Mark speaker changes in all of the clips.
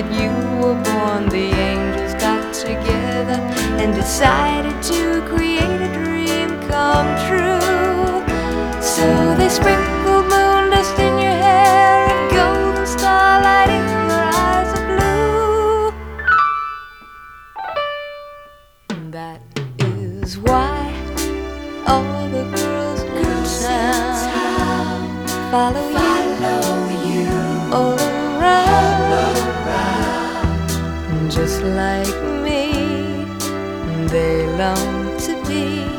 Speaker 1: That you were born, the angels got together and decided to create a dream come true. So they sprinkled moon dust in your hair and golden starlight in your eyes of blue. That is why all the girls in town follow you Just like me, they long to be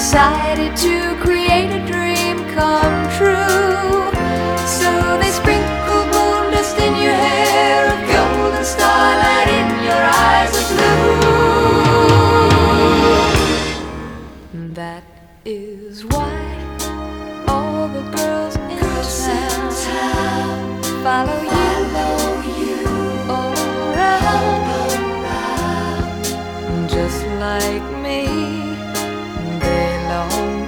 Speaker 1: decided to create a dream come true. So they sprinkled moon dust in your hair, a golden starlight in your eyes of blue. That is why all the girls in town follow you. all around. Just like me,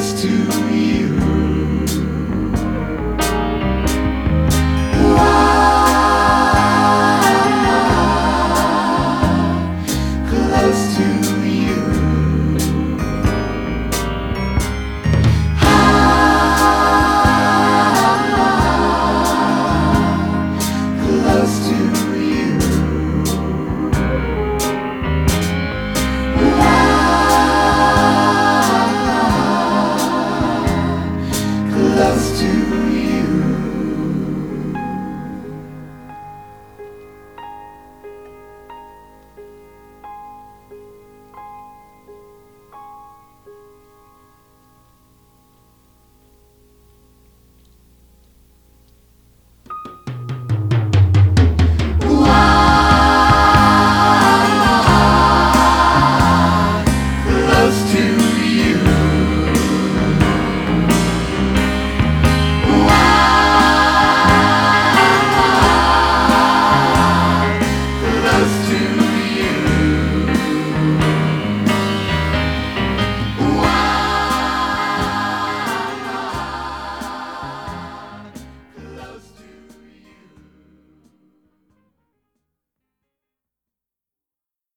Speaker 1: just to you.